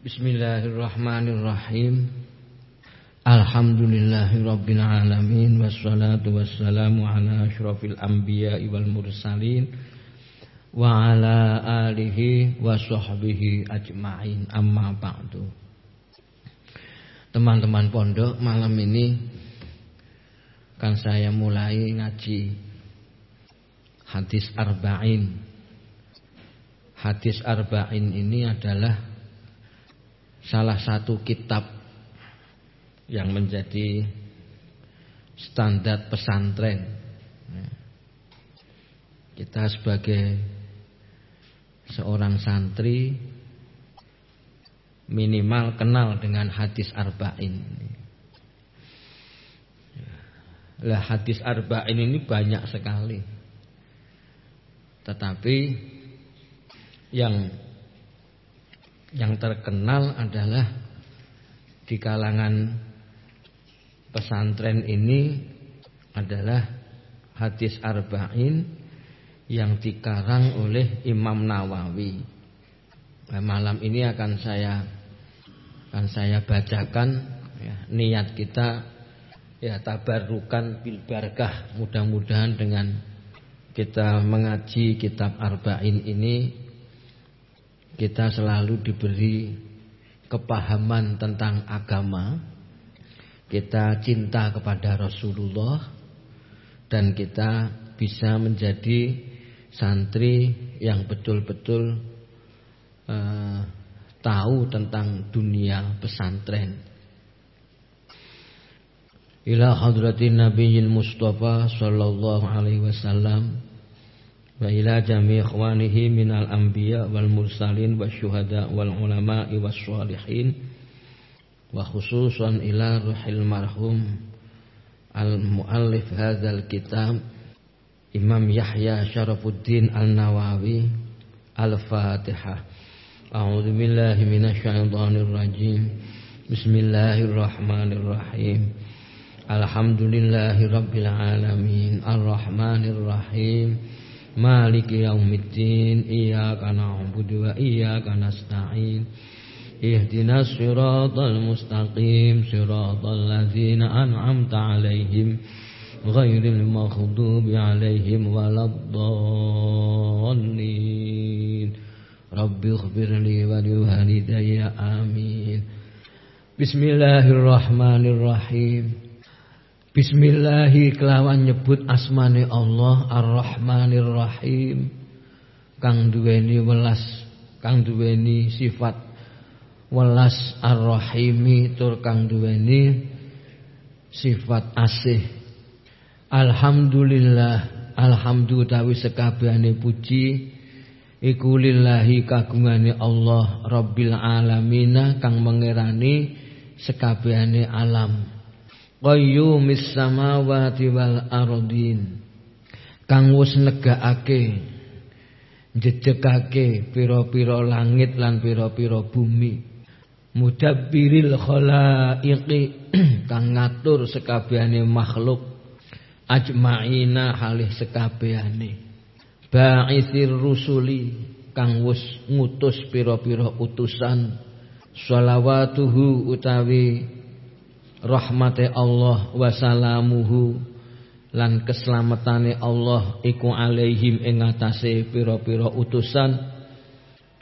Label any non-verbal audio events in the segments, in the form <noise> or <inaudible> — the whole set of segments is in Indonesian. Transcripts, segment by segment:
Bismillahirrahmanirrahim. Alhamdulillahirabbil alamin wassalatu wassalamu ala asyrafil anbiya'i wal mursalin wa ala alihi wa sahbihi ajmain amma ba'du. Teman-teman pondok malam ini kan saya mulai ngaji hadis arba'in. Hadis arba'in ini adalah salah satu kitab yang menjadi standar pesantren. Kita sebagai seorang santri minimal kenal dengan hadis arba'in. Lah hadis arba'in ini banyak sekali. Tetapi yang yang terkenal adalah di kalangan pesantren ini adalah hadis arba'in yang dikarang oleh Imam Nawawi. Nah, malam ini akan saya akan saya bacakan ya, niat kita ya tabarukan bil barakah mudah-mudahan dengan kita mengaji kitab arba'in ini kita selalu diberi kepahaman tentang agama, kita cinta kepada Rasulullah dan kita bisa menjadi santri yang betul-betul uh, tahu tentang dunia pesantren. Ila hadratin nabiyil Mustafa sallallahu alaihi wasallam wa ila jami ikhwanihi minal anbiya wal mursalin wasyuhada wal ulama'i was sholihin wa khususan ila ruhil marhum al muallif hadzal kitab Imam Yahya Syarafuddin Al-Nawawi Al-Fatihah A'udzu billahi minasyaitonir rajim. Bismillahirrahmanirrahim. Alhamdulillahi rabbil alamin. Ar-Rahmanir Rahim Maliki yaumiddin Iyaka na'budu wa iyaka nasta'in. Ihdinas siratal mustaqim Siratal ladzina an'amta alaihim Ghairil maghdubi alaihim waladdallin. Rabbi ighfirli wa liwalidayya amin. Bismillahirrahmanirrahim Bismillahi kelawan nyebut asmane Allah Ar-Rahmanir Rahim kang duweni welas kang duweni sifat welas Ar-Rahimi tur kang duweni sifat asih. Alhamdulillah alhamdulillah sekabehane puji. Iku lillahi kagungane Allah Rabbil alamin kang mengerani sekabehane alam qayyumis samawati wal ardin. Kang wis negakake jejegake pira-pira langit lan pira-pira bumi. Mudabbiril khalaiqi <clears throat> kang ngatur sekabehane makhluk. Ajmaina halih sekabehane ba'itsir rusuli kang wis ngutus pira-pira utusan. Shalawatuhu utawi rahmate Allah wasalamuhu lan keselamatan Allah iku alaihim ing atase pira-pira utusan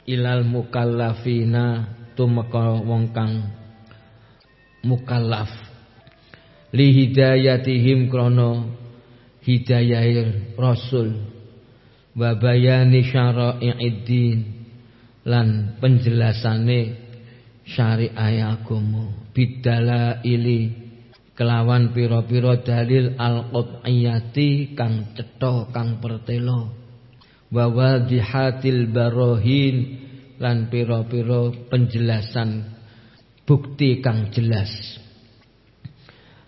ilal mukallafina tumeka wong kang mukallaf. Li hidayatihim krana hidayahir rasul wa bayani syara'i'id lan penjelasane syariah agama bidala ili kelawan piro-piro dalil al-qat'iyati kang cetha kang pertelo wa wadhihatil barohin lan piro-piro penjelasan bukti kang jelas.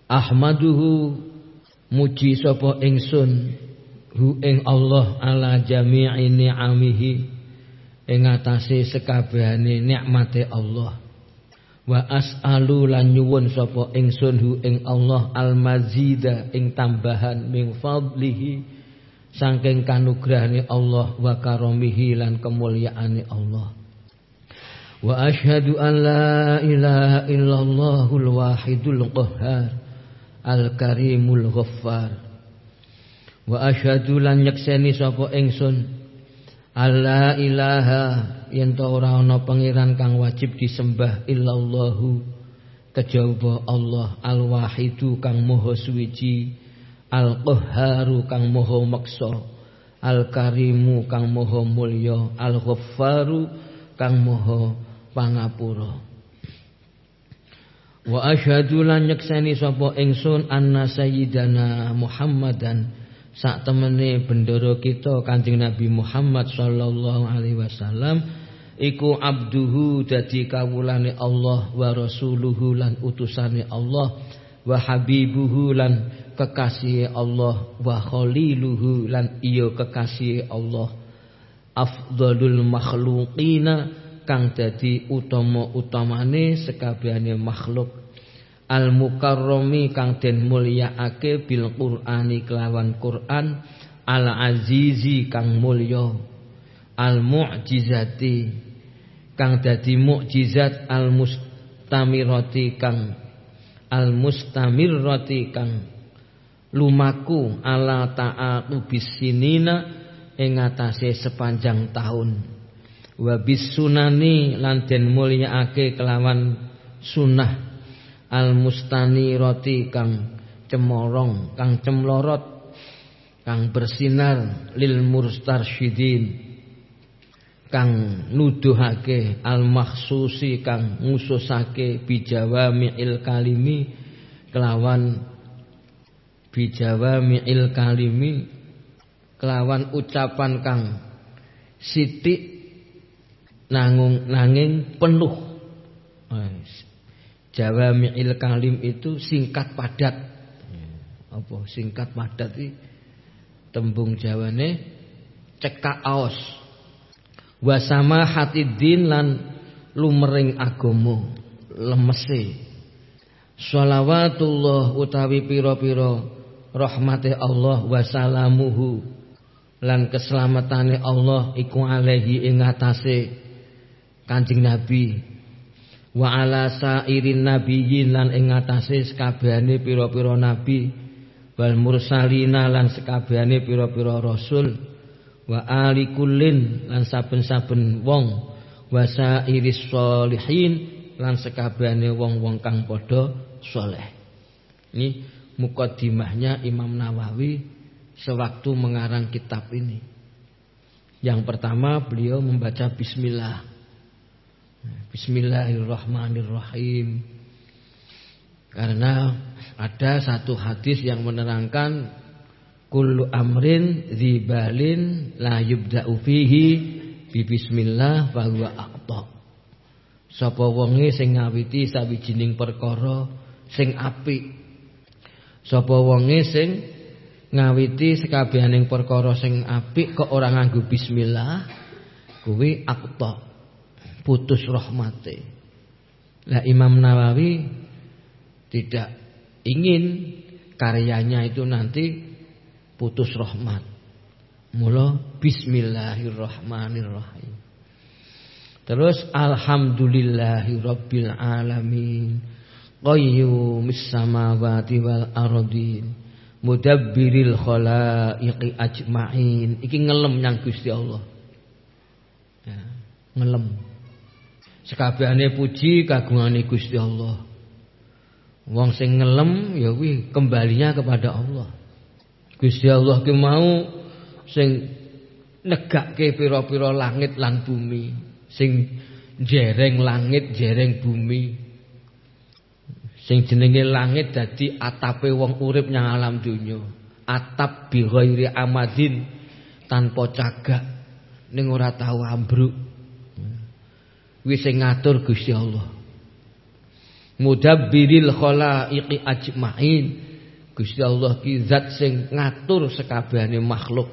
Ahmaduhu muji sapa ingsun hu ing Allah ala jami'i ni'amihi ing atase sekabehane nikmate Allah Wa as'alu lan nyuwun sapa ingsun hu ing Allah al-mazida ing tambahan min fadlihi saking kanugrahane Allah wa karomihi lan kemuliaane Allah. Wa asyhadu an la ilaha illallahul wahidul qahhar al-karimul ghaffar. Wa asyhadu lan nyekseni sapa ingsun ilaha yen ta ora ana pangeran kang wajib disembah illallahu kejaba Allah al-wahidu kang maha suwiji al-qahharu kang maha maksa al-karimu kang maha mulya al-ghaffaru kang maha pangapura. Wa asyhadu lan nyekseni sapa ingsun anna sayyidana Muhammadan sak temene bendoro kita Kanjeng Nabi Muhammad sallallahu alaihi wasallam iku abduhu dadi kawulane Allah wa rasuluhu lan utusane Allah wa habibuhu lan kekasih Allah wa khaliluhu lan iya kekasih Allah. Afdalul makhluqina kang dadi utama-utamane sekabehane makhluk. Al mukarromi kang den mulyaake bil qur'ani kelawan Quran. Al azizi kang mulya. Al mu'jizati kang dadi mukjizat al mustamirati kang al mustamirati kang lumaku ala ta'atu bisinina ing atase sepanjang tahun. Wa bisunani lan den mulyaake kelawan sunah al mustani roti kang cemorong kang cemlorot kang bersinar lil murstarsyidin kang nuduhake al makhsusi kang ngususake bijawami'il kalimi kelawan bijawami'il kalimi kelawan ucapan kang sitik nangung nanging penuh Jawami'il kalim itu singkat padat. Apa singkat padat iki? Tembung Jawane cekak aos. Wa sama hatidin lan lumering agama lemese. Shalawatullah utawi pira-pira rahmate Allah wa salamuhu lan keselamatane Allah iku alaihi ing atase Kanjeng Nabi wa ala sairin nabiyyin lan ing ngatasé sekabehane pira-pira nabi wal mursalina lan sekabehane pira-pira rasul wa ali kullin lan saben-saben wong. Wa sairis sholihin lan sekabehane wong-wong kang padha saleh ini mukadimahnya Imam Nawawi sewaktu mengarang kitab ini. Yang pertama beliau membaca bismillah. Bismillahirrahmanirrahim. Karena ada satu hadis yang menerangkan kullu amrin dzibalin la yubda'u fihi bi bismillah fa huwa aqta. Sapa wonge sing ngawiti sawijining perkara sing apik. Sapa wonge sing ngawiti sekabehaning perkara sing apik kok ora nganggo bismillah kuwi aqta putus rahmati. Lah Imam Nawawi tidak ingin karyanya itu nanti putus rahmat. Mula bismillahirrahmanirrahim. Terus alhamdulillahi rabbil alamin. Qayyumis samawati wal ardin. Mudabbiril khalaiqi ajmain. Iki ngelem yang Gusti Allah. Ya, ngelem. Sekabehane puji kagungane Gusti Allah. Wong sing ngelem ya kuwi kembalinya kepada Allah. Gusti Allah ki mau sing negake pira-pira langit lan bumi, sing jereng langit, jereng bumi. Sing jenenge langit dadi atape wong urip nyang alam donya. Atap bi ghairi amadin tanpa cagak ning ora tau ambruk. wis ngatur Gusti Allah mudabbiril khalaiqi ajmain Gusti Allah ki zat sing ngatur sekabehane makhluk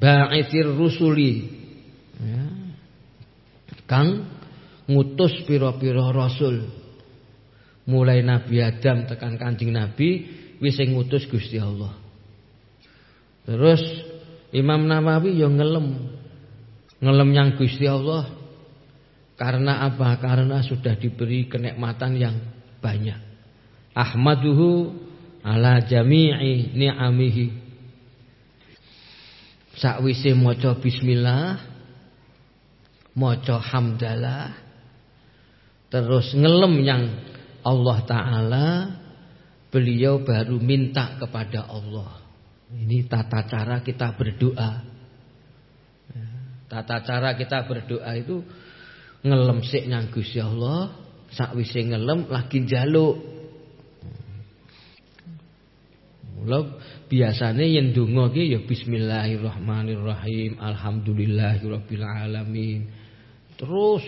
ba'itsir rusuli ya. kang ngutus pira-pira rasul mulai Nabi Adam tekan Kanjeng Nabi wis sing ngutus Gusti Allah terus Imam Nawawi yang ngelem ngelem yang Gusti Allah Karena apa? Karena sudah diberi kenikmatan yang banyak. Ahmaduhu ala jami'i ni'amihi. Sakwise maca bismillah, maca hamdalah, terus ngelem yang Allah taala, beliau baru minta kepada Allah. Ini tata cara kita berdoa. Tata cara kita berdoa itu ngelem sik nyang Gusti Allah, sakwise ngelem lagi njaluk. Mula biasane yen donga ki ya bismillahirrahmanirrahim, alhamdulillahirabbil alamin. Terus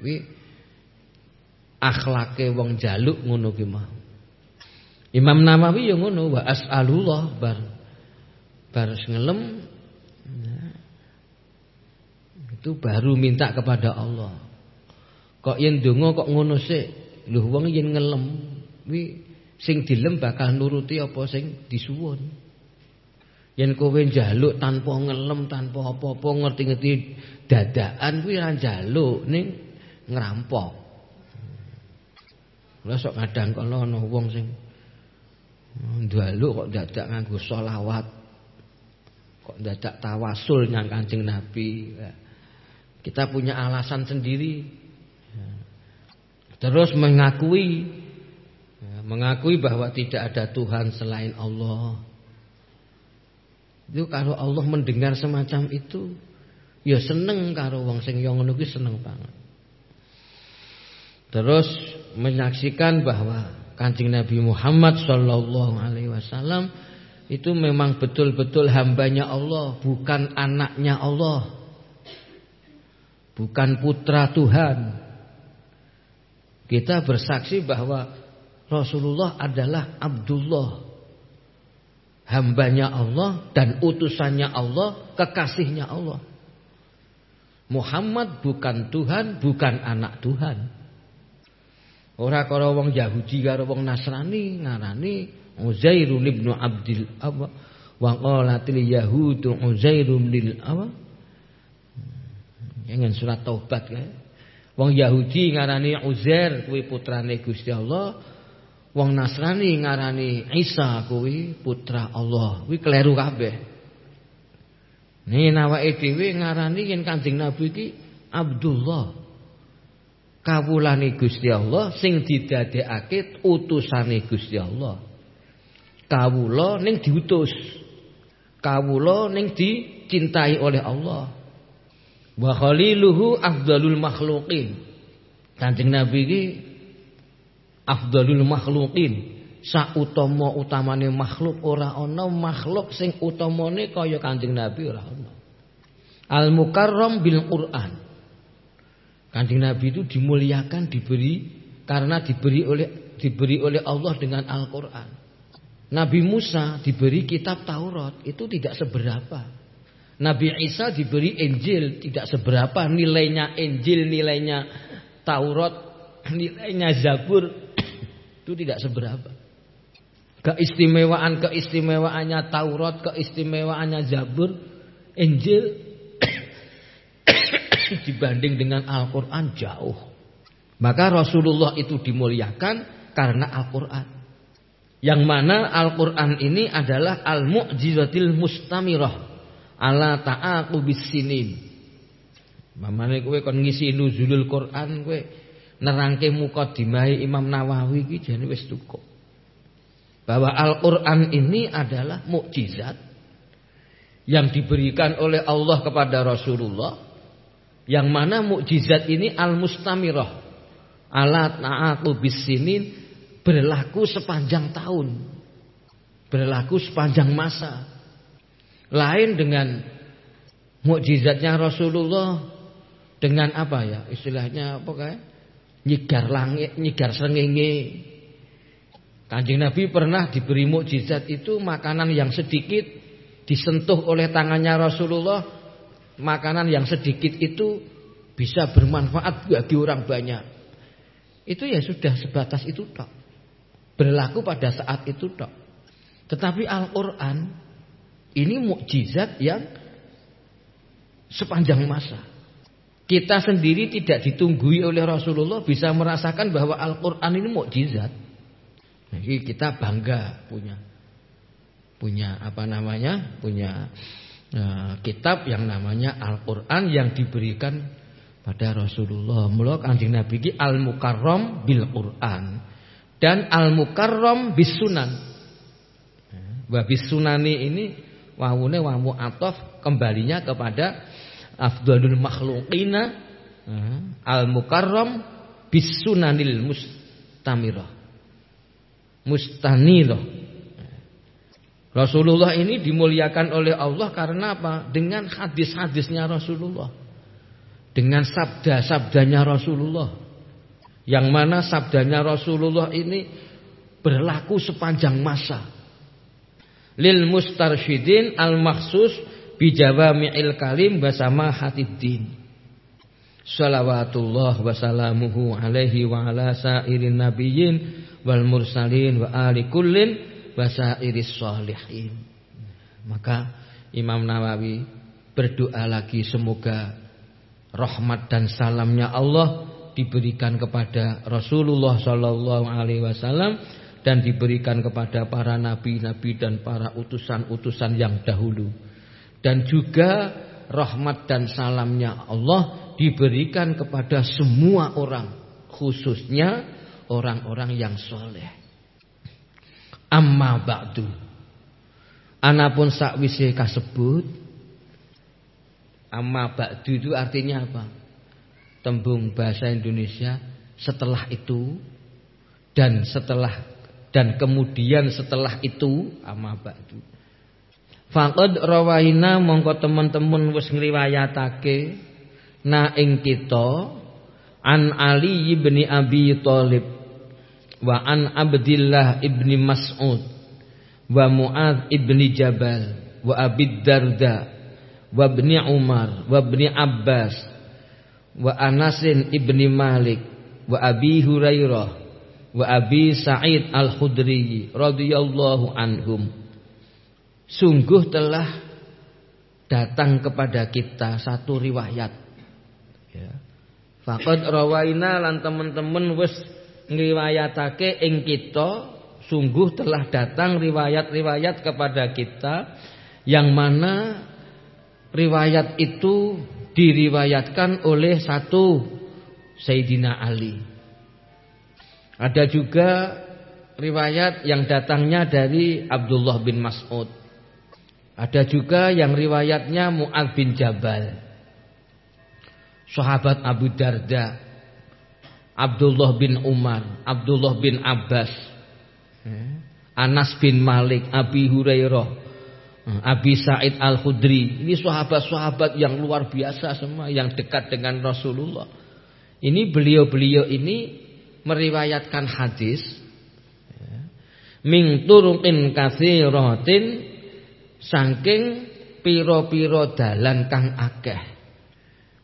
kuwi akhlake wong jaluk ngono ki. Imam Nawawi ya ngono wa as'alullah bar bar ngelem itu baru minta kepada Allah. Kok yen donga kok ngono sik? Lho wong yen ngelem kuwi sing dilem bakal nuruti apa sing disuwun. Yen kowe njaluk tanpa ngelem, tanpa apa-apa ngerti-ngerti dadakan kuwi ra njaluk ning ngrampok. Lah sok kadang kala ana wong sing njaluk kok dadak nganggo selawat. Kok dadak tawasul nyang Kanjeng Nabi. Kita punya alasan sendiri. Terus mengakui mengakui bahwa tidak ada Tuhan selain Allah. Itu kalau Allah mendengar semacam itu, ya seneng karo wong sing yo ngono seneng banget. Terus menyaksikan bahwa Kanjeng Nabi Muhammad sallallahu alaihi wasallam itu memang betul-betul hambanya Allah, bukan anaknya Allah bukan putra Tuhan. Kita bersaksi bahwa Rasulullah adalah Abdullah. Hambanya Allah dan utusannya Allah, kekasihnya Allah. Muhammad bukan Tuhan, bukan anak Tuhan. Ora karo wong Yahudi karo wong Nasrani ngarani ibnu Abdil apa wa qalatil yahudu Uzairun lil apa dengan surat taubat kan. Wong Yahudi ngarani Uzair kuwi putrane Gusti Allah. Wong Nasrani ngarani Isa kuwi putra Allah. Kuwi kleru kabeh. Nih nawake dhewe ngarani yen Kanjeng Nabi iki Abdullah. Kawulane Gusti Allah sing didadekake utusane Gusti Allah. Kawula ning diutus. Kawula ning dicintai oleh Allah. Wa khaliluhu afdalul makhluqin. Kanjeng Nabi iki afdalul makhluqin. Sautama utamane makhluk ora ana makhluk sing utamane kaya Kanjeng Nabi ora ana. Al mukarram bil Quran. Kanjeng Nabi itu dimuliakan diberi karena diberi oleh diberi oleh Allah dengan Al-Qur'an. Nabi Musa diberi kitab Taurat itu tidak seberapa. Nabi Isa diberi Injil tidak seberapa nilainya Injil, nilainya Taurat, nilainya Zabur itu tidak seberapa. Keistimewaan keistimewaannya Taurat, keistimewaannya Zabur, Injil <coughs> dibanding dengan Al-Qur'an jauh. Maka Rasulullah itu dimuliakan karena Al-Qur'an. Yang mana Al-Qur'an ini adalah al-mu'jizatil mustamirah ala ta'aqubis sinin. Mamane kowe kon ngisi nuzulul Quran kowe nerangke mukadimah Imam Nawawi iki jane wis cukup. Bahwa Al-Qur'an ini adalah mukjizat yang diberikan oleh Allah kepada Rasulullah yang mana mukjizat ini al-mustamirah ala ta'aqubis sinin berlaku sepanjang tahun. Berlaku sepanjang masa. Lain dengan mukjizatnya Rasulullah dengan apa ya? Istilahnya apa kayak nyigar langit, nyigar sengenge. Kanjeng Nabi pernah diberi mukjizat itu makanan yang sedikit disentuh oleh tangannya Rasulullah, makanan yang sedikit itu bisa bermanfaat bagi orang banyak. Itu ya sudah sebatas itu tok. Berlaku pada saat itu tok. Tetapi Al-Qur'an ini mukjizat yang sepanjang masa. Kita sendiri tidak ditunggui oleh Rasulullah bisa merasakan bahwa Al-Qur'an ini mukjizat. Jadi kita bangga punya punya apa namanya? punya uh, kitab yang namanya Al-Qur'an yang diberikan pada Rasulullah. Mula Kanjeng Nabi ki Al-Mukarram bil Qur'an dan Al-Mukarram bis Sunan. Wa bis Sunani ini wawune wawu atof kembalinya kepada afdalul makhluqina al mukarram bis sunanil mustamirah mustanirah Rasulullah ini dimuliakan oleh Allah karena apa? Dengan hadis-hadisnya Rasulullah. Dengan sabda-sabdanya Rasulullah. Yang mana sabdanya Rasulullah ini berlaku sepanjang masa. Lil mustarsyidin al-makhsus bijawami'il kalim bersama hatiddin. Salawatullah wasalamuhu alaihi wa ala sairin nabiyyin wal mursalin wa ali kullin wa sairis salihin. Maka Imam Nawawi berdoa lagi semoga rahmat dan salamnya Allah diberikan kepada Rasulullah sallallahu alaihi wasallam dan diberikan kepada para nabi-nabi dan para utusan-utusan yang dahulu dan juga rahmat dan salamnya Allah diberikan kepada semua orang khususnya orang-orang yang soleh. Amma ba'du. Anapun sakwise kasebut Amma ba'du itu artinya apa? Tembung bahasa Indonesia setelah itu dan setelah dan kemudian setelah itu amma ba'du. Faqad rawaina mongko teman-teman wis ngriwayatake. Na ing kita an Ali ibni Abi Thalib wa an Abdillah ibni Mas'ud wa Mu'adz ibni Jabal wa Abi Darda wa ibni Umar wa ibni Abbas wa Anasin ibni Malik wa Abi Hurairah wa Abi Sa'id Al-Khudri radhiyallahu anhum sungguh telah datang kepada kita satu riwayat. Ya. Faqad rawaina lan teman-teman wis ngriwayatake ing kita sungguh telah datang riwayat-riwayat kepada kita yang mana riwayat itu diriwayatkan oleh satu Sayyidina Ali. Ada juga riwayat yang datangnya dari Abdullah bin Mas'ud. Ada juga yang riwayatnya Mu'ad bin Jabal. Sahabat Abu Darda. Abdullah bin Umar. Abdullah bin Abbas. Anas bin Malik. Abi Hurairah. Abi Said Al-Khudri. Ini sahabat-sahabat yang luar biasa semua. Yang dekat dengan Rasulullah. Ini beliau-beliau ini meriwayatkan hadis. Ming turukin kathiratin saking pira-pira dalan kang akeh.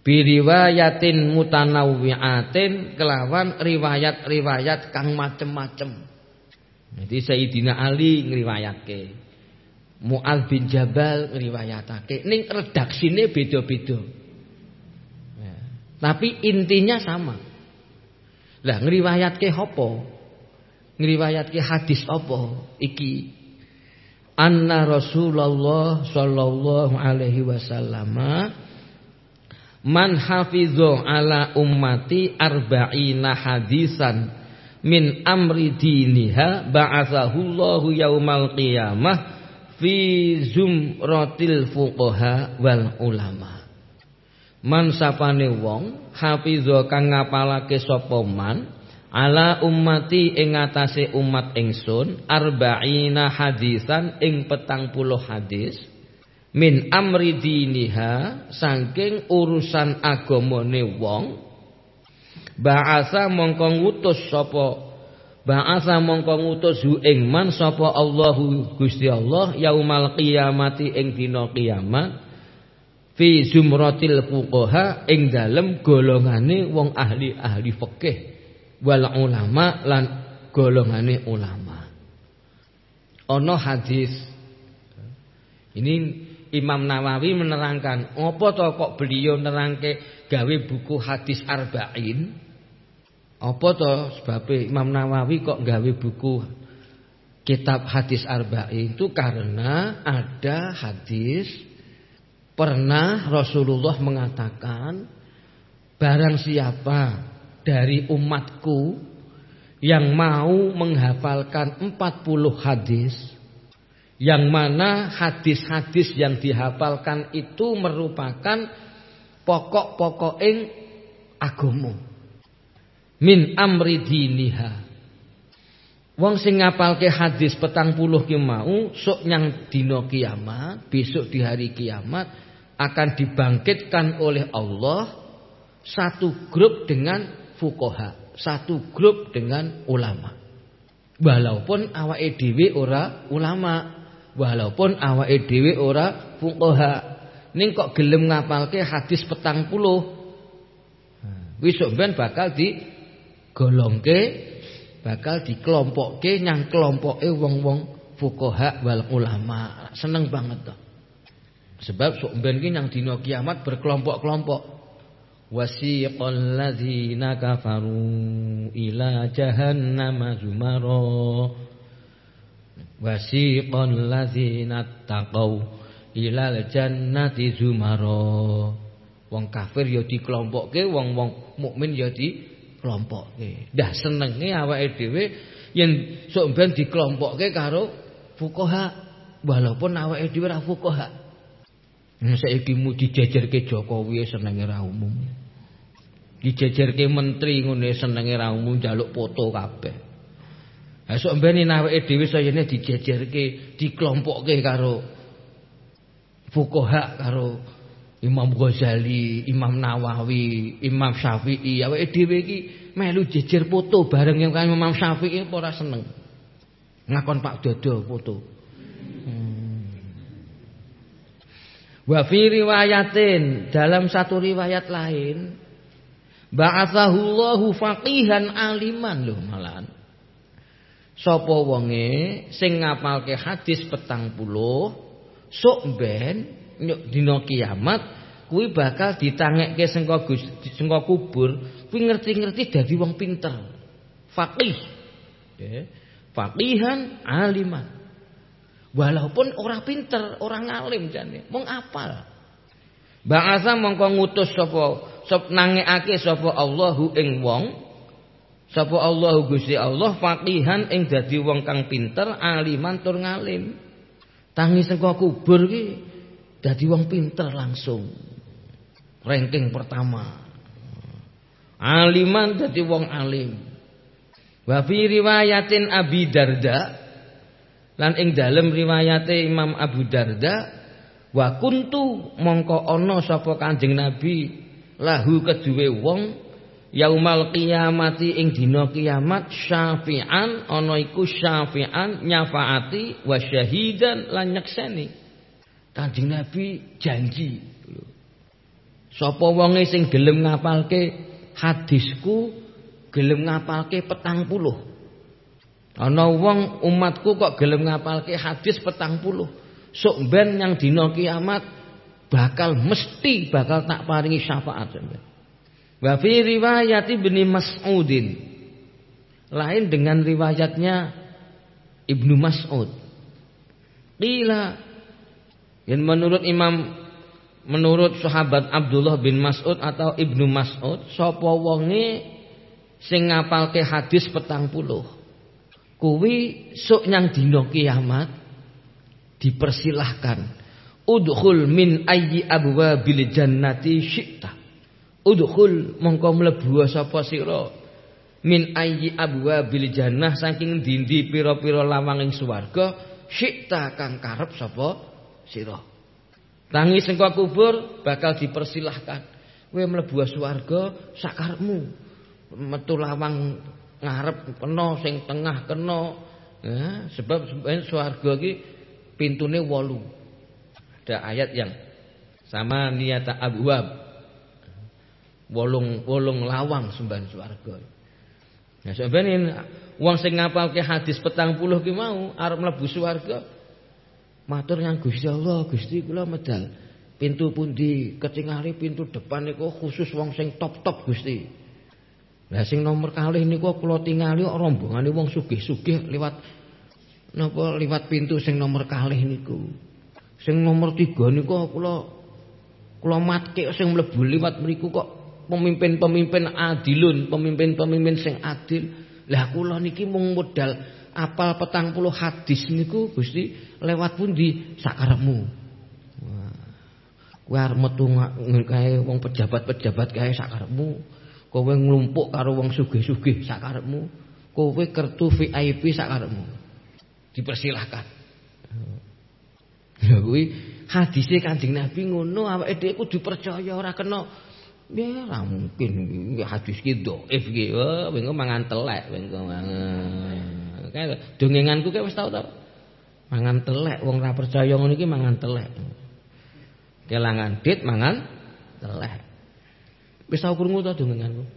Biriwayatin mutanawwi'atin kelawan riwayat-riwayat kang macem-macem. Jadi Sayyidina Ali ngriwayatke. Mu'al bin Jabal ngriwayatake. Ning redaksine beda-beda. Ya. tapi intinya sama. Lah ngriwayatke apa? Ngriwayatke hadis apa? Iki anna Rasulullah sallallahu alaihi wasallam man hafizu ala ummati arba'ina hadisan min amri diniha ba'athahu Allahu yaumal qiyamah fi zumratil fuqaha wal ulama. Man sapane wong hafizu kang ngapalake sapa man ala ummati ing atase umat ingsun arba'ina hadisan ing petang puluh hadis min amri diniha saking urusan agamane wong ba'asa mongko ngutus sapa ba'asa mongko ngutus hu ing man sapa Allahu Gusti Allah yaumal qiyamati ing dina kiamat fi zumratil fuqaha ing dalem golongane wong ahli-ahli fikih wal ulama lan golongane ulama. Ana hadis ini Imam Nawawi menerangkan, apa to kok beliau nerangke gawe buku hadis arba'in? Apa to sebab Imam Nawawi kok gawe buku kitab hadis arba'in itu karena ada hadis pernah Rasulullah mengatakan barang siapa dari umatku yang mau menghafalkan 40 hadis yang mana hadis-hadis yang dihafalkan itu merupakan pokok-pokok ing agama min amri diniha. Wong sing ngapalke hadis petang puluh ki mau sok nyang dina kiamat, besok di hari kiamat akan dibangkitkan oleh Allah satu grup dengan fukoha, satu grup dengan ulama. Walaupun awake dhewe ora ulama, Walaupun awake dhewe ora fuqaha. Ning kok gelem ngapalke hadis petang puluh. Wis ben bakal digolongke bakal dikelompokke nyang kelompoke wong-wong fuqaha wal ulama. Seneng banget to. Sebab sok ben ki nyang dina kiamat berkelompok-kelompok. Wasiqal ladzina kafaru ila jahannama zumara. Wasiqal ladzina taqau ilal jannati zumara. Wong kafir ya dikelompokke wong-wong mukmin ya dikelompokke dah senenge awake dhewe yen sok ben dikelompokke karo fuqaha walaupun awake dhewe ora fuqaha. Saiki mu dijejerke Jokowi senenge ra umum dijejerke menteri ngene senenge ra umum njaluk foto kabeh Ha sok mbene naweke dhewe sayene dijejerke, dikelompokke karo fuqaha karo Imam Ghazali, Imam Nawawi, Imam Syafi'i. Awake dhewe iki melu jejer foto bareng karo Imam Syafi'i apa ora seneng. Ngakon Pak Dodo foto. Hmm. Wa fi riwayatin dalam satu riwayat lain ba'athahullahu faqihan aliman. Loh malahan. Sapa wonge sing ngapalke hadis petang puluh sok ben dina kiamat kuwi bakal ditangekke sengko sengko kubur. Kuwi ngerti-ngerti dadi wong pinter. Faqih. Okay. faqihan aliman. Walaupun orang pinter orang ngalim jane mung apal. Bangsa mongko ngutus sapa sop nangekake sapa Allahu ing wong Sapa Allah Gusti Allah faqihan ing dadi wong kang pinter, aliman tur ngalim. Tangi saka kubur ki dadi wong pinter langsung. Ranking pertama. Aliman dadi wong alim. Wa fi riwayatin Abi Darda lan ing dalem riwayate Imam Abu Darda wa kuntu mongko ana sapa Kanjeng Nabi lahu keduwe wong yaumal qiyamati ing dina kiamat syafi'an ana iku syafi'an nyafaati wa syahidan lan nyekseni. Kanjeng Nabi janji sapa wonge sing gelem ngapalke hadisku gelem ngapalke petang puluh. Ana wong umatku kok gelem ngapalke hadis petang puluh. Sok ben yang dina kiamat bakal mesti bakal tak paringi syafaat Wa fi riwayat Ibnu Mas'udin. Lain dengan riwayatnya Ibnu Mas'ud. Qila yang menurut Imam menurut sahabat Abdullah bin Mas'ud atau Ibnu Mas'ud sapa wonge sing ngapalke hadis petang puluh kuwi sok nyang dina kiamat dipersilahkan udkhul min ayyi abwabil jannati syi'ta Udkhul mongko mlebu sapa sira min ayyi abwabil jannah saking dindi pira-pira lawanging swarga syikta kang karep sapa sira. Tangi sengko kubur bakal dipersilahkan. Kowe mlebu swarga sakarepmu. Metu lawang ngarep kena sing tengah kena. Ya, sebab swarga iki pintune 8. Ada ayat yang sama niyata abwab wolung wolung lawang sembahan swarga. Nah sampeyan wong sing ngapalke hadis petang puluh ki mau arep mlebu swarga Matur yang Gusti Allah, Gusti kula medal. Pintu pundi kecingali pintu depan niku khusus wong sing top-top Gusti. Lah sing nomor kalih niku kula tingali rombongane wong sugih-sugih liwat napa liwat pintu sing nomor kalih niku. Sing nomor tiga niku kula kula matke sing mlebu liwat mriku kok pemimpin-pemimpin adilun, pemimpin-pemimpin sing adil. Lah kula niki mung modal apal petang puluh hadis niku Gusti lewat pundi sakarepmu. Kowe arep metu kae wong pejabat-pejabat kae sakarepmu. Kowe nglumpuk karo wong sugih-sugih sakarepmu. Kowe kertu VIP sakarepmu. Dipersilahkan. Ya kuwi hadise Kanjeng Nabi ngono awake dhewe kudu percaya ora kena Ya ora mungkin hadis ki dhaif ki. Oh, wengko mangan telek wengko mangan. Kae dongenganku kae wis tau ta. Mangan telek wong ora percaya ngono iki mangan telek. Kelangan dit mangan telek. Wis tau krungu ta dongenganku?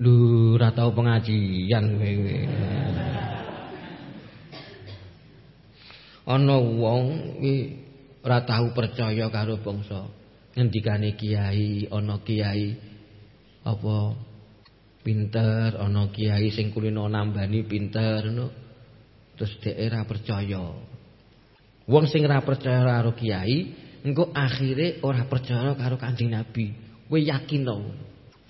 Lho ora tau pengajian kowe. Ana wong iki ora tau percaya karo bangsa. Ngendikane kiai ana kiai apa pinter ana kiai sing kulino nambani pinter ngono. Terus dhek ora percaya. Wong sing ora percaya karo kiai engko akhire ora percaya karo Kanjeng Nabi. Kowe yakin to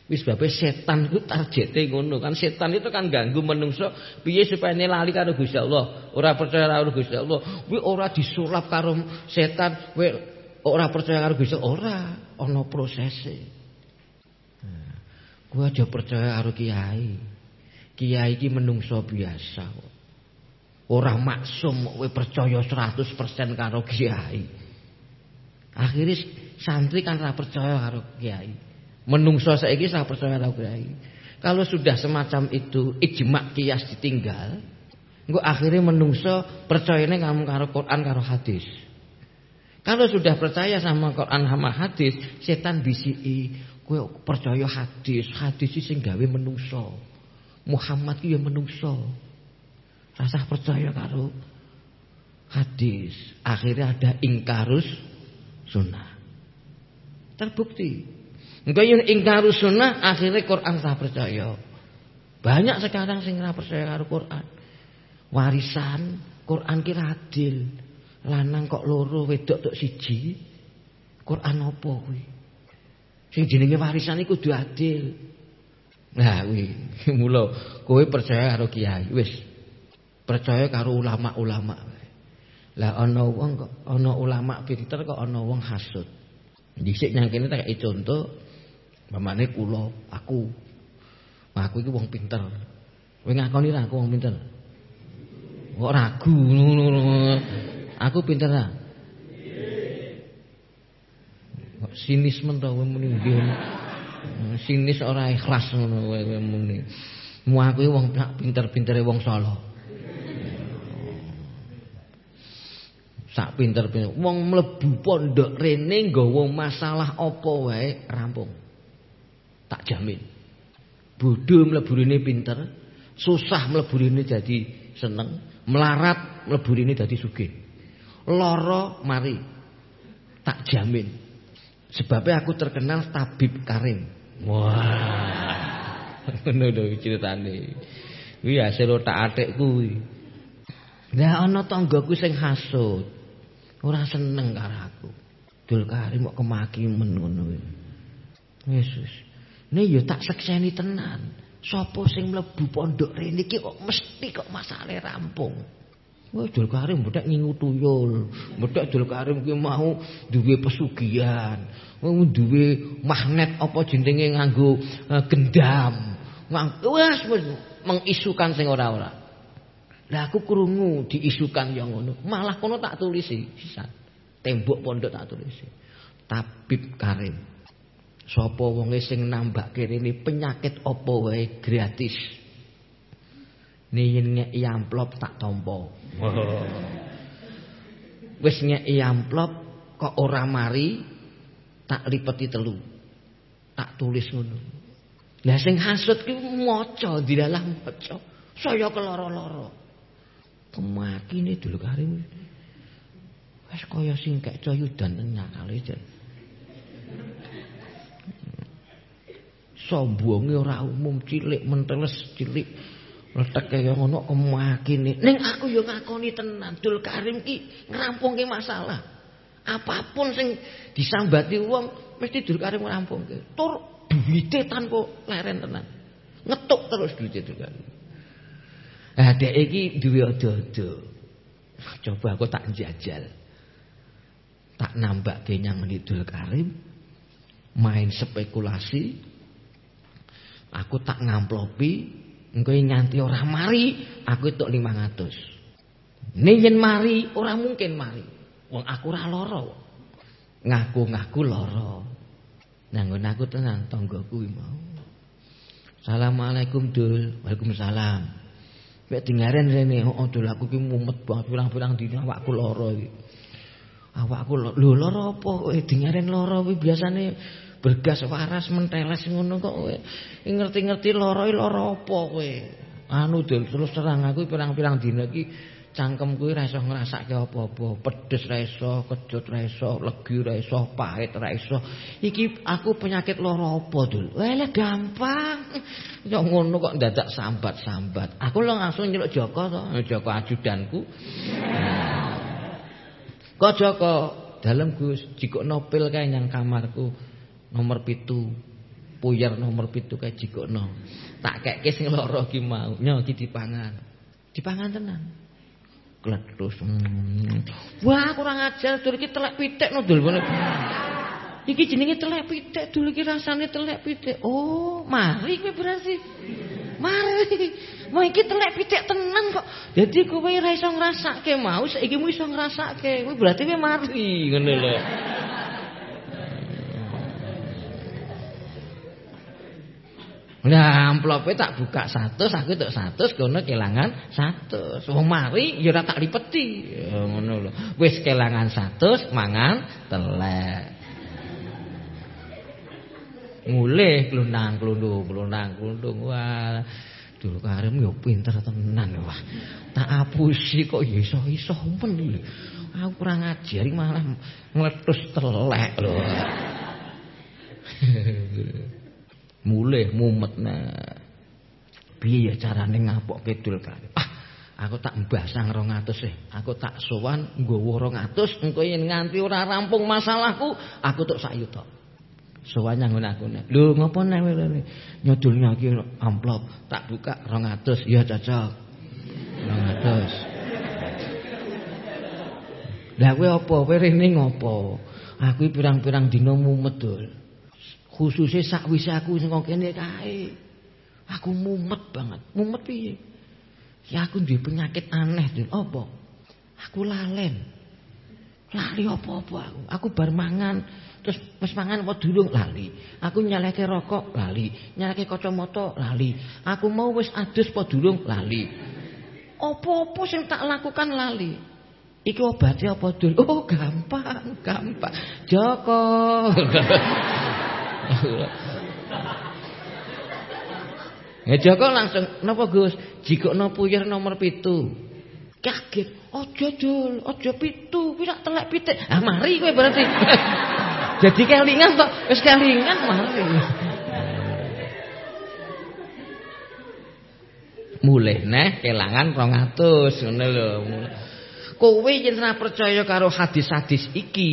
wis babe setan iku targete ngono kan setan itu kan ganggu menungso piye supaya lali karo Gusti Allah ora percaya karo Gusti Allah kuwi ora disulap karo setan kowe ora percaya karo Gusti ora ana prosese. Nah, aja percaya karo kiai. Kiai iki menungso biasa kok. Ora maksum kowe percaya 100% karo kiai. Akhirnya santri kan ora percaya karo kiai. Menungso saiki percaya karo kiai. Kalau sudah semacam itu ijma kias ditinggal, engko akhirnya menungso percayane kamu karo Quran karo hadis. Kalau sudah percaya sama Quran sama hadis, setan bisi kowe percaya hadis, hadis sing gawe menungso. Muhammad ki ya menungso. Rasa percaya karo hadis. Akhirnya ada ingkarus sunnah. Terbukti. Enggak yang ingkarus sunnah akhirnya Quran tak percaya. Banyak sekarang sing ora percaya karo Quran. Warisan Quran kira adil. Lanang kok loro, wedok tok siji. Quran apa kuwi? Sing jenenge warisan iku kudu adil. Nah kuwi, <laughs> mula kowe percaya karo kiai, wis. Percaya karo ulama-ulama. Lah ana wong kok ana ulama pinter kok ana wong hasud. Dhisik nang kene tak contoh mamane kula, aku. Wah, aku iki wong pinter. Kowe ngakoni ra aku wong pinter? Kok ragu. Aku pinter ta? Sinis men to kowe muni Sinis ora ikhlas ngono kowe muni. Mu aku wong pinter-pintere wong Solo. Sak pinter-pinter wong mlebu pondok rene nggawa masalah apa wae rampung. Tak jamin. Bodho mlebu rene pinter, susah mlebu rene jadi seneng, melarat mlebu rene dadi sugih. Loro mari. Tak jamin. Sebabnya aku terkenal tabib karim. Wah. <laughs> Ngono lho ceritane. Kuwi hasil tak atik kuwi. Lah ana tanggaku sing hasud. Ora seneng karo aku. Dul Karim kok kemaki men ngono Yesus. Nek yo tak sekseni tenan. Sopo sing mlebu pondok rene iki kok mesti kok masalah rampung. Wah, Dul Karim bedak ngingu tuyul. Bedak Dul Karim ki mau duwe pesugihan. Duwe magnet apa jenenge nganggo uh, gendam. Wes mengisukan sing ora-ora. Lah aku krungu diisukan yang ngono. Malah kono tak tulisi sisan. Tembok pondok tak tulisi. Tabib Karim. Sapa wonge sing nambah kene penyakit apa wae gratis. Nih ngeki amplop tak tompo. Wis ngeki amplop kok ora mari tak lipeti telu. Tak tulis ngono. Lah sing hasud ki maca dilalah maca. Saya keloro-loro. Pemakine dulu karim. Wis kaya singkek coyudan nyakale jan. Sombonge ora umum cilik menteles cilik letek kaya ngono kemakine. Ning aku ya ngakoni tenan Dul Karim ki ngrampungke masalah. Apa pun sing disambati wong mesti Dul Karim ngrampungke. Tur duwite tanpa leren tenan. Ngetuk terus duwite Dul Karim. Nah, dek iki duwe. Coba aku tak jajal. Tak nambah kenyang Dul Karim. Main spekulasi. Aku tak ngamplopi. Engko nganti ora mari, aku entuk 500. Ning mari, ora mungkin mari. Wong aku ora lara. Ngaku-ngaku lara. Nanggon aku tenan tanggaku mau. Assalamualaikum Dul. Waalaikumsalam. Mek dingaren rene, oh dul aku ki mumet banget pirang-pirang dina awakku lara iki. Awakku lho lara apa kowe dingaren lara kuwi biasane bergas waras menteles ngono kok kowe. Ngerti-ngerti lara lara apa kowe? Anu dul terus terang aku pirang-pirang dina iki cangkem kuwi ra iso ngrasake apa-apa, pedes ra iso, kecut ra iso, legi ra iso, pahit ra iso. Iki aku penyakit lara apa, Dul? Wele gampang. Ya ngono kok dadak sambat-sambat. Aku langsung nyeluk Joko to, Joko ajudanku. Kok Joko, dalem Gus, jikokno pil kae nyang kamarku nomor pitu. Puyer nomor pitu kae jikokno. Tak kekke sing lara ki mau, nyo dipangan. Dipangan tenan. kletus. Hmm. Wah, kurang ajar dul iki telek pitik no dul. Iki jenenge telek pitik dul iki rasane telek pitik. Oh, mari kowe berarti. Mari. Mau iki telek pitik tenan kok. Jadi kowe ora iso ngrasake mau, saiki mu iso ngrasake. Kowe berarti kowe mari ngono lho. Nah, amplope tak buka satu, aku tuk satu, kono kelangan satu. Wong mari ya ora tak lipeti. Ya ngono lho. Wis kelangan satu, mangan telek. Mulih klunang klundung, klunang klundung. Wah, dulu karem yo pinter tenan wah. Tak apusi kok ya iso-iso men. Aku kurang ajari malah ngletus telek lho. <laughs> mulih mumet nah. Piye ya carane ngapokke dul kare? Ah, aku tak mbasang 200 e. Aku tak sowan nggawa 200, engko yen nganti ora rampung masalahku, aku tok sak yuta. Sowan nang aku nek. Lho ngopo nek nyodul nyaki amplop, tak buka 200, ya cocok. 200. Lah kowe apa? Kowe rene ngopo? Aku pirang-pirang dina mumet Khususnya sakwise aku sing kene kae. Aku mumet banget. Mumet piye? Ya aku duwe penyakit aneh, Dul. Apa? Aku lalen. Lali apa-apa aku. Aku bar mangan terus wis mangan apa durung lali. Aku nyaleke rokok lali, nyaleke kacamata lali. Aku mau wis adus apa durung lali. Apa-apa sing tak lakukan lali. Iki obatnya apa dul? Oh gampang, gampang. Joko. <laughs> <laughs> Ya Joko langsung napa Gus? Jikokno puyer nomor pitu. Kaget. Aja dul, aja pitu, kuwi tak telek pitik. Ah mari kowe berarti. <laughs> Jadi kelingan tok, wis kelingan mari. Mulih neh kelangan 200 ngono lho. Kowe yen ora percaya karo hadis-hadis iki,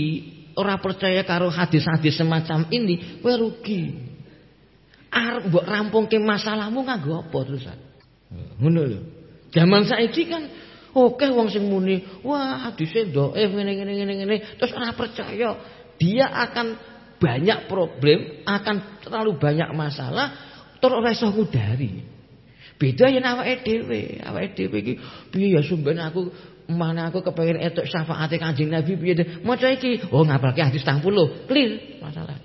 ora percaya karo hadis-hadis semacam ini, kowe rugi. Arep mbok rampungke masalahmu nganggo apa terusan? Ngono lho. Zaman saiki kan oke wong sing muni, wah hadise dhaif ngene ngene ngene ngene, terus ora percaya. Dia akan banyak problem, akan terlalu banyak masalah, terus ora iso ngudari. Beda yen awake dhewe, awake dhewe iki piye ya sumben aku Mana aku kepengen etuk syafaate Kanjeng Nabi piye maca iki. Oh ngapalke hadis 80. Clear masalah.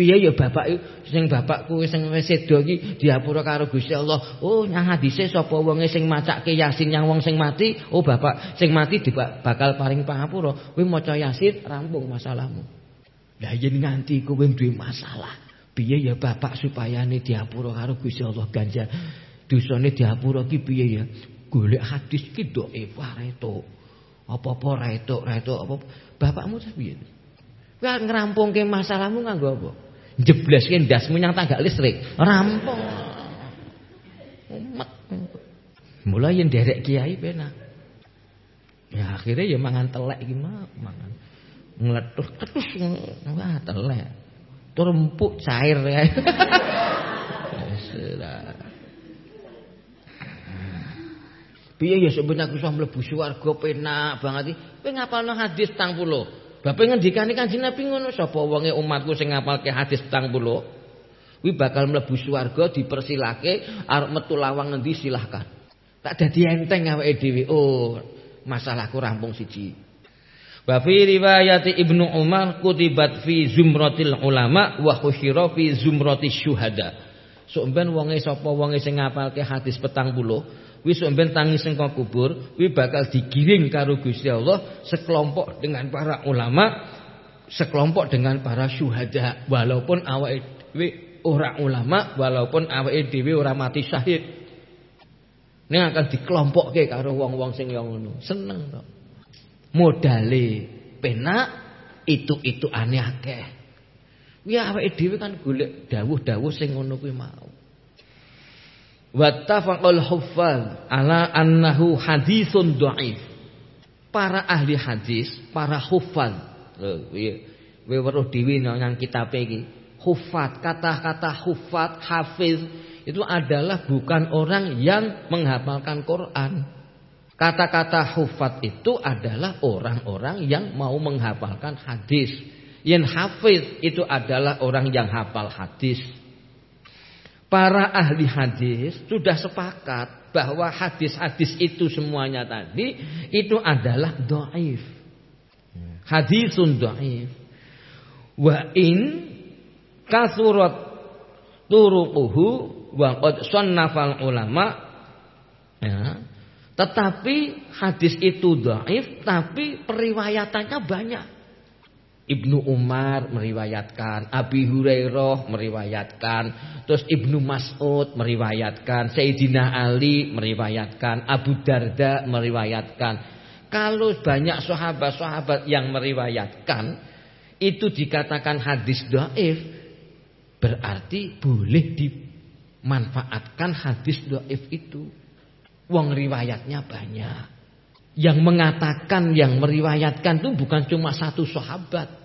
Piye ya bapak sing bapakku sing wis sedo iki diapura karo Gusti Allah. Oh nyang hadise sapa wonge sing macake Yasin yang wong sing mati, oh bapak sing mati bakal paring pangapura. Kowe maca Yasin rampung masalahmu. Lah yen nganti kowe duwe masalah, piye ya bapak supayane diapura karo Gusti Allah ganjar. Dosane diapura ki piye ya? Golek hadis ki dhaif wareto. Apa-apa ra etuk, ra apa. Bapakmu terus piye? Kowe ngrampungke masalahmu nganggo apa? Jebleske ndasmu nyang tangga listrik. Rampung. Mulai yang derek kiai penak. Ya akhirnya ya mangan telek gimana mangan. Ngeletuh terus wah telek. Terempuk cair ya. <laughs> Sudah. Piye ya sebenarnya aku mlebu swarga penak banget iki. Kowe ngapalno hadis 40. Bapak ngendikane Kanjeng Nabi ngono sapa wonge umatku sing ngapalke hadis 40. Kuwi bakal mlebu swarga dipersilake arep metu lawang ngendi silahkan. Tak dadi enteng awake dhewe. Oh, masalahku rampung siji. Wa fi riwayati Ibnu Umar kutibat fi zumratil ulama wa khusyira fi zumratis syuhada. Sok ben wonge sapa wonge sing ngapalke hadis 40 Wis sampean tangi sing kubur, wi bakal digiring karo Gusti Allah sekelompok dengan para ulama, sekelompok dengan para syuhada, walaupun awake dhewe ora ulama, walaupun awake dhewe ora mati syahid. Ini akan dikelompokke karo wong-wong sing ngono. Seneng to. Modale penak itu-itu aneh akeh. Ya awake dhewe kan golek dawuh-dawuh sing ngono kuwi mau. Wattafaqul huffaz ala annahu hadisun dhaif. Para ahli hadis, para huffaz. Kowe weruh dhewe nang kitabe iki. Hufat, kata-kata hufat, hafiz itu adalah bukan orang yang menghafalkan Quran. Kata-kata hufat itu adalah orang-orang yang mau menghafalkan hadis. Yang hafiz itu adalah orang yang hafal hadis. Para ahli hadis sudah sepakat bahwa hadis-hadis itu semuanya tadi itu adalah doaif. Hadisun doaif. Wa in kasurat turuquhu wa qad sannafal ulama ya. Tetapi hadis itu doaif tapi periwayatannya banyak. Ibnu Umar meriwayatkan, Abi Hurairah meriwayatkan, terus Ibnu Mas'ud meriwayatkan, Sayyidina Ali meriwayatkan, Abu Darda meriwayatkan. Kalau banyak sahabat-sahabat yang meriwayatkan, itu dikatakan hadis doif, berarti boleh dimanfaatkan hadis doif itu. Wong riwayatnya banyak. Yang mengatakan, yang meriwayatkan itu bukan cuma satu sahabat.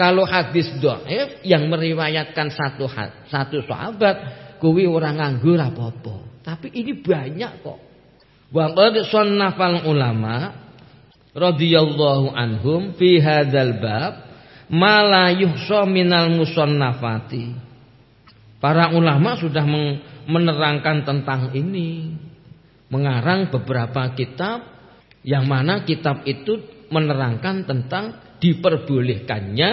Kalau hadis dhaif yang meriwayatkan satu satu sahabat kuwi orang nganggur apa-apa. Tapi ini banyak kok. Wa qad sannafal ulama radhiyallahu anhum fi hadzal bab ma la yuhsa minal musannafati. Para ulama sudah menerangkan tentang ini, mengarang beberapa kitab yang mana kitab itu menerangkan tentang diperbolehkannya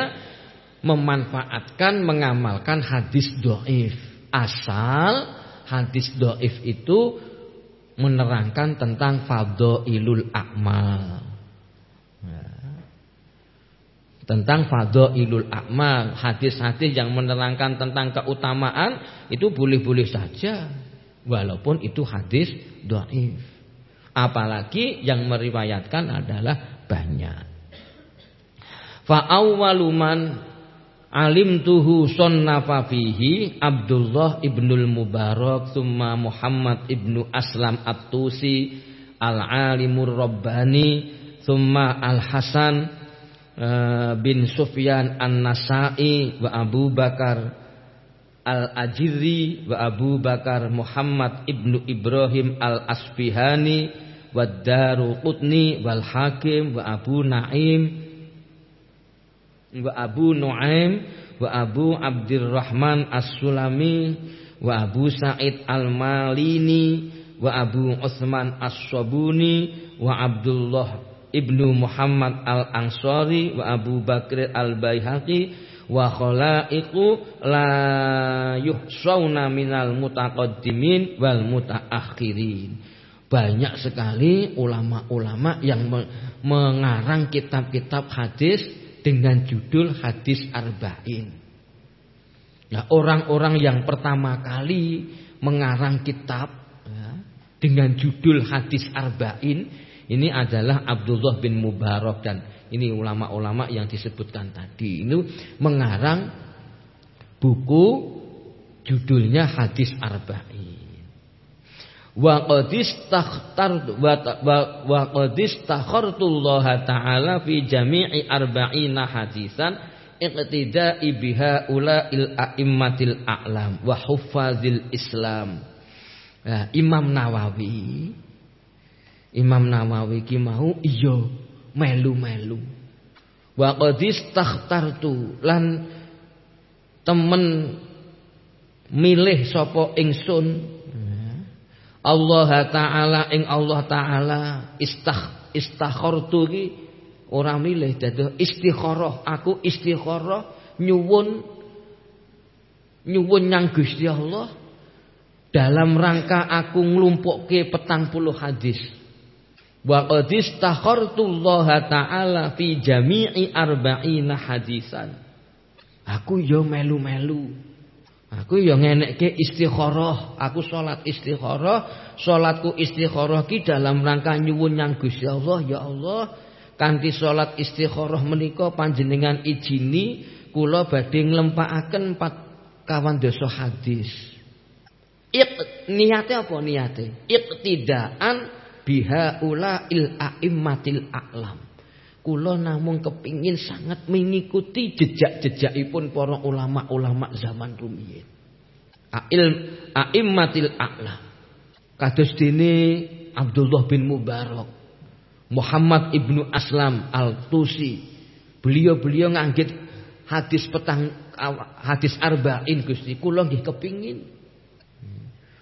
memanfaatkan mengamalkan hadis doif. Asal hadis doif itu menerangkan tentang fadhailul amal. Ya. tentang fadhailul amal. Hadis-hadis yang menerangkan tentang keutamaan itu boleh-boleh saja. Walaupun itu hadis doif. Apalagi yang meriwayatkan adalah banyak Fa awwalu man alimtuhu sonnafa fihi Abdullah ibnul Mubarak summa Muhammad ibnu Aslam At-Tusi al-alimur rabbani summa al-Hasan uh, bin Sufyan An-Nasai wa Abu Bakar Al-Ajiri wa Abu Bakar Muhammad ibnu Ibrahim Al-Asbihani wa Daru Qutni wal Hakim wa Abu Naim wa Abu Nuaim wa Abu Abdurrahman As-Sulami wa Abu Sa'id Al-Malini wa Abu Utsman As-Sabuni wa Abdullah Ibnu Muhammad Al-Ansari wa Abu Bakr Al-Baihaqi wa khalaiqu la yuhsauna minal mutaqaddimin wal mutaakhirin. Banyak sekali ulama-ulama yang mengarang kitab-kitab hadis dengan judul hadis arba'in. Nah, orang-orang yang pertama kali mengarang kitab ya, dengan judul hadis arba'in Ini adalah Abdullah bin Mubarak dan ini ulama-ulama yang disebutkan tadi. Ini mengarang buku judulnya Hadis Arba'in. Wa qadis takhtar wa qadis taala fi jami'i arba'ina hadisan iqtida'i biha ula'il a'immatil a'lam wa huffazil islam. Nah, Imam Nawawi Imam Nawawi ki mau iya melu-melu. Wa qadis lan temen milih sapa ingsun Allah taala ing Allah taala istakh istakhartu ki ora milih dadi istikharah. Aku istikharah nyuwun nyuwun nyang Gusti Allah dalam rangka aku nglumpukke petang puluh hadis. Wa qad istakhartu Allah taala fi jami'i arba'ina hadisan. Aku yo melu-melu Aku ya ngenekke istikharah, aku salat istikharah, salatku istikharah ki dalam rangka nyuwun yang Gusti Allah, ya Allah, kanthi salat istikharah menika panjenengan ijini kula badhe nglempakaken empat kawan dosa hadis. Ik niate apa niate? Iktidaan biha ula il a'immatil a'lam. Kula namung kepingin sangat mengikuti jejak-jejakipun para ulama-ulama zaman rumiyin. Ail a'immatil a'la. Kados dene Abdullah bin Mubarak, Muhammad ibnu Aslam al-Tusi. Beliau-beliau nganggit hadis petang hadis arba'in Gusti kula nggih kepingin.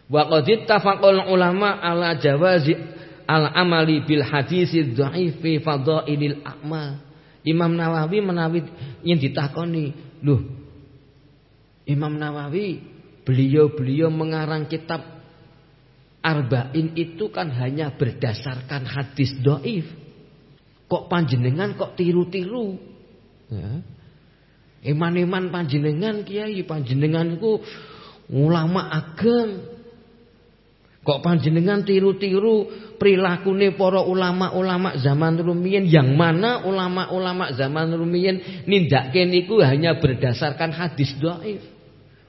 Wa qad ittafaqal ulama ala jawazi al-amali bil hadis dhaif fi fadailil a'mal. Imam Nawawi menawi yang ditakoni, "Loh, Imam Nawawi beliau-beliau mengarang kitab Arba'in itu kan hanya berdasarkan hadis doif. Kok panjenengan kok tiru-tiru? Ya. Iman-iman panjenengan kiai panjenengan itu ulama ageng Kok panjenengan tiru-tiru perilakune para ulama-ulama zaman rumiyin yang mana ulama-ulama zaman rumiyin nindakke niku hanya berdasarkan hadis dhaif.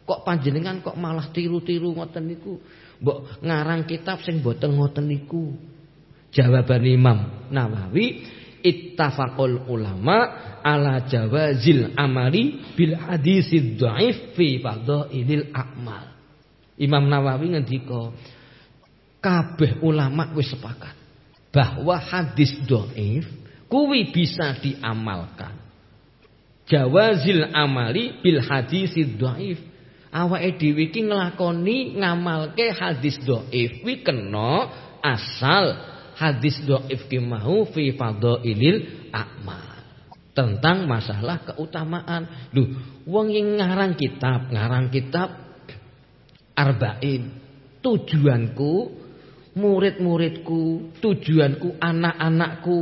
Kok panjenengan kok malah tiru-tiru ngoten niku? Mbok ngarang kitab sing boten ngoten niku. Jawaban Imam Nawawi ittafaqul ulama ala jawazil amali bil hadisid dhaif fi fadhailil a'mal. Imam Nawawi ngendika kabeh ulama wis sepakat bahwa hadis doif kuwi bisa diamalkan. Jawazil amali bil hadis doif. Awake dhewe iki nglakoni ngamalke hadis doif kuwi kena asal hadis doif ki mau fi fadhailil a'mal. Tentang masalah keutamaan. Duh, wong yang ngarang kitab, ngarang kitab arba'in. Tujuanku murid-muridku, tujuanku anak-anakku,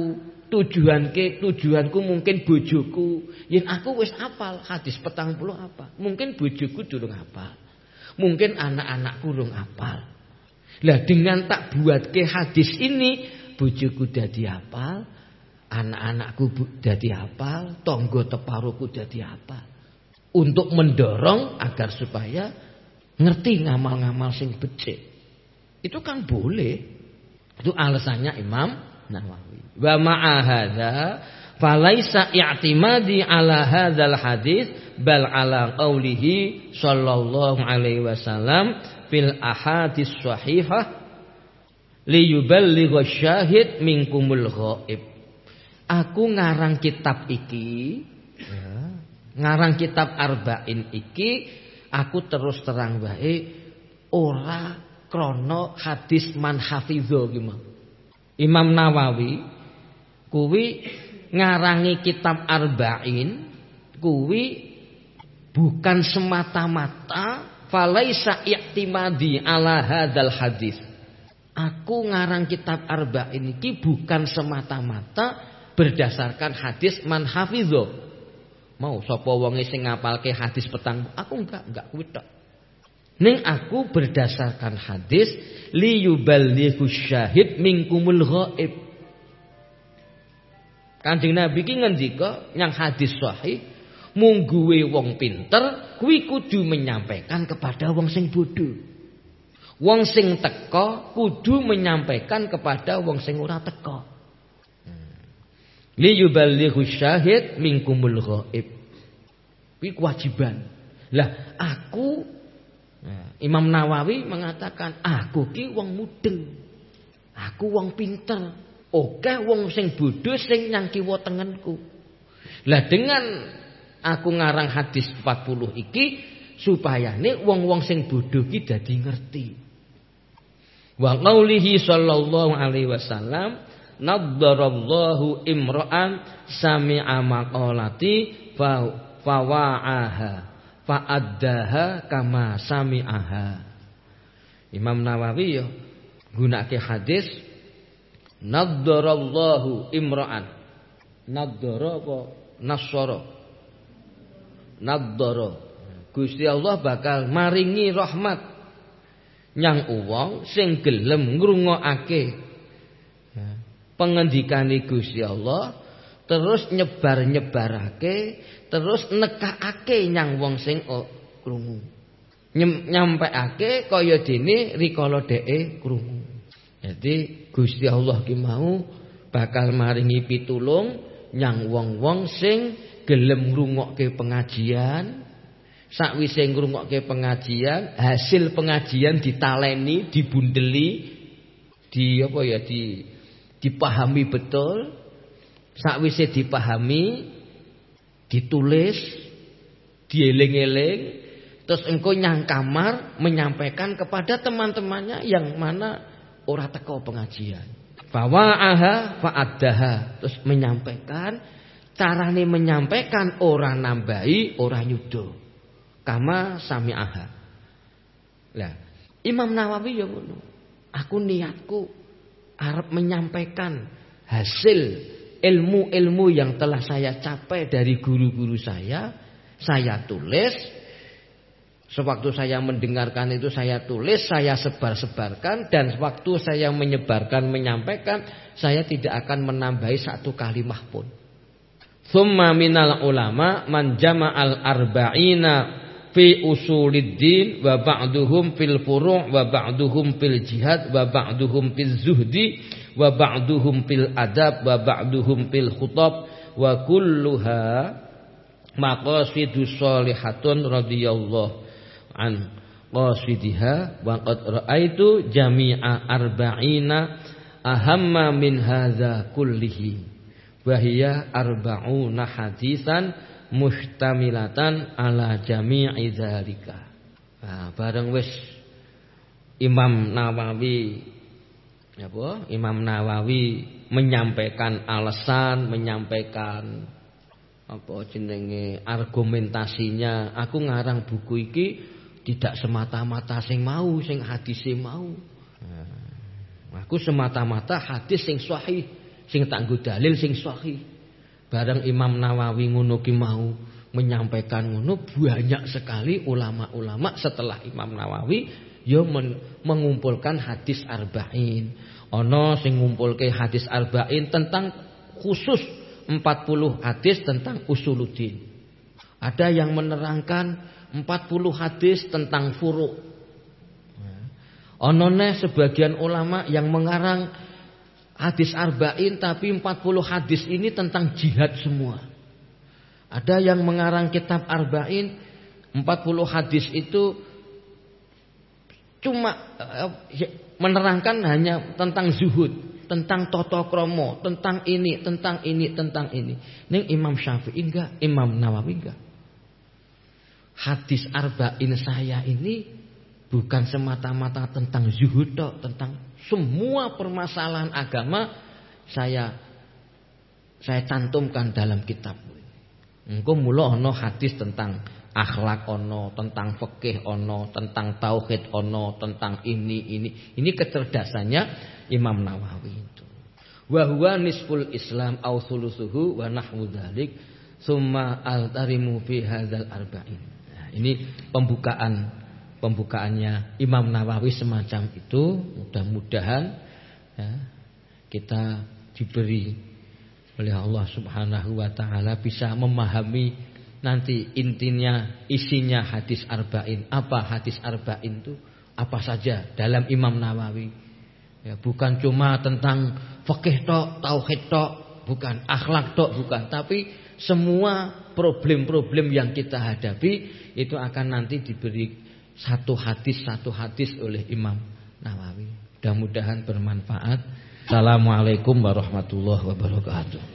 tujuanke tujuanku mungkin bojoku. Yen aku wis apal hadis petang puluh apa? Mungkin bojoku durung apal. Mungkin anak-anakku durung apal. Lah dengan tak buat ke hadis ini bojoku dadi apal, anak-anakku dadi apal, tonggo teparuku dadi apal. Untuk mendorong agar supaya ngerti ngamal-ngamal sing becik. Itu kan boleh. Itu alasannya Imam Nawawi. Wa ma'a hadza falaisa i'timadi ala hadzal hadis bal ala qaulihi sallallahu alaihi wasallam fil ahadis sahihah liyuballigha syahid minkumul ghaib. Aku ngarang kitab iki ngarang kitab arba'in iki aku terus terang wae ora krono hadis man hafidho Imam Nawawi kuwi ngarangi kitab Arba'in kuwi bukan semata-mata falaisa i'timadi ala hadal hadis. Aku ngarang kitab Arba'in iki bukan semata-mata berdasarkan hadis man hafidho. Mau sapa wong sing ngapalke hadis petang aku enggak enggak kuwi tok. Ning aku berdasarkan hadis li yuballighu syahid minkumul ghaib. Kanjeng Nabi ki ngendika yang hadis sahih mungguwe wong pinter kuwi kudu menyampaikan kepada wong sing bodoh. Wong sing teka kudu menyampaikan kepada wong sing ora teka. Hmm. Li yuballighu syahid minkumul ghaib. Kuwi kewajiban. Lah aku nah, Imam Nawawi mengatakan aku ki wong mudeng. Aku wong pinter. Oke wong sing bodoh sing nyang kiwa tengenku. Lah dengan aku ngarang hadis 40 iki supaya nih wong-wong sing bodoh ki dadi ngerti. Wa qaulihi sallallahu alaihi wasallam naddarallahu imra'an sami'a maqalati fa fawa'aha fa'addaha kama sami'aha. Imam Nawawi ya gunake hadis Naddarallahu imra'an. Naddara apa? Nassara. Naddara. Gusti Allah bakal maringi rahmat nyang uwong sing gelem ngrungokake pengendikane Gusti Allah terus nyebar-nyebarake terus nekakake nyang wong sing krungu. Nyampeake kaya dene rikala dheke krungu. Jadi Gusti Allah ki mau bakal maringi pitulung nyang wong-wong sing gelem ngrungokke pengajian. Sakwise ngrungokke pengajian, hasil pengajian ditaleni, dibundeli, di apa ya di dipahami betul. Sakwise dipahami, ditulis, dieling-eling, terus engkau nyang kamar menyampaikan kepada teman-temannya yang mana ora teko pengajian. Fawa'aha fa'addaha. Terus menyampaikan carane menyampaikan orang nambahi, orang nyudo. Kama sami'aha. Lah, Imam Nawawi ya ngono. Aku niatku arep menyampaikan hasil ilmu-ilmu yang telah saya capai dari guru-guru saya, saya tulis Sewaktu saya mendengarkan itu saya tulis, saya sebar-sebarkan dan waktu saya menyebarkan, menyampaikan, saya tidak akan menambahi satu kalimah pun. Thumma minal ulama man jama'al arba'ina fi usuliddin wa ba'duhum fil furu' wa ba'duhum fil jihad wa ba'duhum fil zuhdi wa ba'duhum fil adab wa ba'duhum fil khutab wa kulluha maqasidus sholihatun radhiyallahu an qasidiha wa qad raaitu jami'a arba'ina ahamma min hadza kullihi wa hiya arba'una hadisan mustamilatan ala jami'i dzalika. Nah, bareng wis Imam Nawawi apa? Imam Nawawi menyampaikan alasan menyampaikan apa jenenge argumentasinya. Aku ngarang buku iki tidak semata-mata sing mau, sing hadis sing mau. Aku semata-mata hadis sing sahih, sing tangguh dalil sing sahih. Bareng Imam Nawawi ngono ki mau menyampaikan ngono banyak sekali ulama-ulama setelah Imam Nawawi ya mengumpulkan hadis arba'in. Ono sing ngumpulke hadis arba'in tentang khusus 40 hadis tentang usuluddin. Ada yang menerangkan 40 hadis tentang furu. Onone sebagian ulama yang mengarang hadis arba'in tapi 40 hadis ini tentang jihad semua. Ada yang mengarang kitab arba'in 40 hadis itu cuma eh, menerangkan hanya tentang zuhud, tentang toto kromo, tentang ini, tentang ini, tentang ini. Ning Imam Syafi'i enggak, Imam Nawawi enggak hadis arba'in saya ini bukan semata-mata tentang zuhud tentang semua permasalahan agama saya saya cantumkan dalam kitab. Engko mula ana hadis tentang akhlak ono, tentang fikih ono, tentang tauhid ono, tentang ini ini. Ini kecerdasannya Imam Nawawi itu. Wa huwa nisful Islam au thuluthuhu wa nahwu dzalik, summa altarimu fi hadzal arba'in. Ini pembukaan pembukaannya Imam Nawawi semacam itu. Mudah-mudahan ya, kita diberi oleh Allah Subhanahu wa taala bisa memahami nanti intinya isinya hadis arba'in. Apa hadis arba'in itu? Apa saja dalam Imam Nawawi. Ya, bukan cuma tentang fikih tok, tauhid tok, bukan akhlak tok, bukan, tapi semua problem-problem yang kita hadapi itu akan nanti diberi satu hadis satu hadis oleh Imam Nawawi. Mudah-mudahan bermanfaat. Assalamualaikum warahmatullahi wabarakatuh.